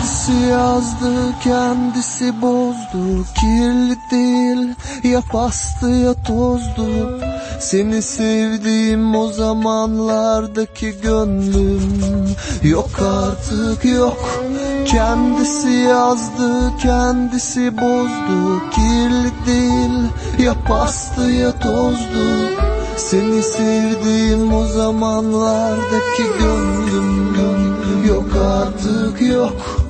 Kendisi yazdı, kendisi bozdu. Kirli değil, ya pastı ya tozdu. Seni sevdiğim o zamanlardaki gönlüm. Yok artık yok. Kendisi yazdı, kendisi bozdu. Kirli değil, ya pastı ya tozdu. Seni sevdiğim o zamanlardaki gönlüm. Yok artık yok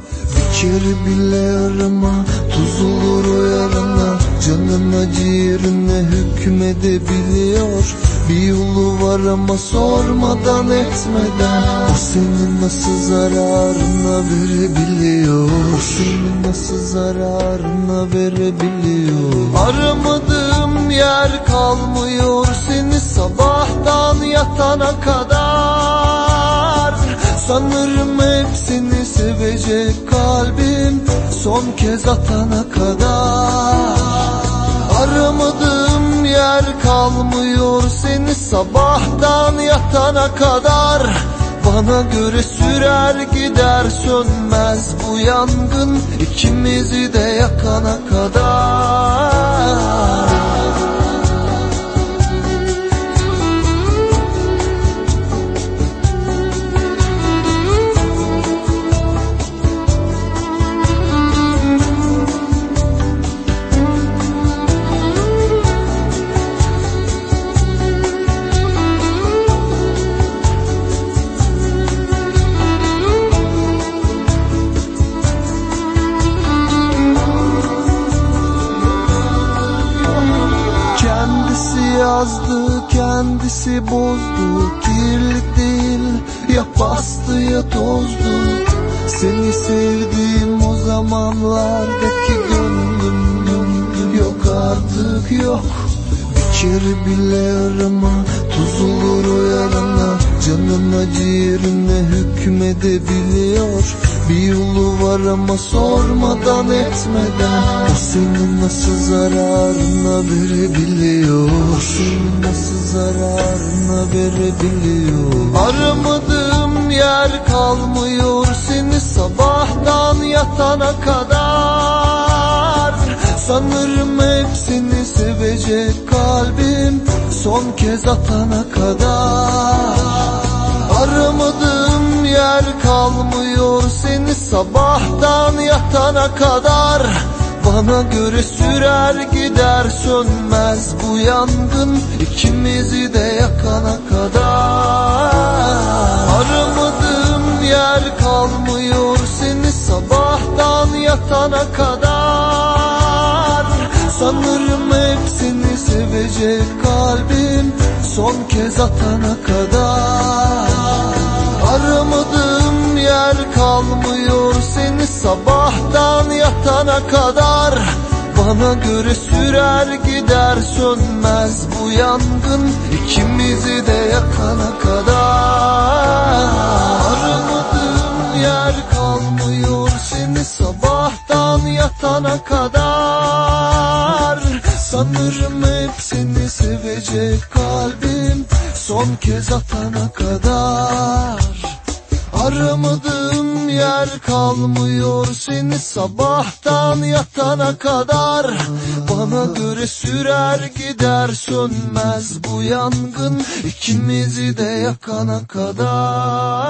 Kere bile arama Tuz olur o yarana Canın acı yerine hükmedebiliyor. Bir yolu var ama sormadan etmeden. O senin nasıl zararına verebiliyor? O senin nasıl zararına verebiliyor? Aramadığım yer kalmıyor Seni sabahtan yatana kadar Sanırım hepsini sevecek kalbim Son kez atana kadar. Aramadığım yer kalmıyor Seni sabahtan yatana kadar. Bana göre sürer gider sönmez bu yangın ikimizi de yakana kadar kendisi bozdu Kirli değil, ya pastı ya tozdu. Seni sevdiğim o zamanlardaki gönlüm Yok artık yok. Bir kere bile arama Tuz olur o yarana. Canın acı yerine hükmedebiliyor Bir yolu var ama sormadan etmeden O senin nasıl zararına verebiliyor? O senin nasıl zararına verebiliyor? Aramadığım yer kalmıyor Seni sabahtan yatana kadar. Sanırım hepsini sevecek kalbim Son kez atana kadar. Aramadığım yer kalmıyor sabahtan yatana kadar Bana göre sürer gider sönmez bu yangın ikimizi de yakana kadar. Aramadığım yer kalmıyor Seni sabahtan yatana kadar. Sanırım hepsini sevecek kalbim Son kez atana kadar. Aramadığım yer kalmıyor sabahtan yatana kadar Bana göre sürer gider sönmez bu yangın ikimizi de yakana kadar. Aramadığım yer kalmıyor Seni sabahtan yatana kadar. Sanırım hepsini sevecek kalbim Son kez atana kadar Aramadığım yer kalmıyor Seni sabahtan yatana kadar. Bana göre sürer gider sönmez bu yangın ikimizi de yakana kadar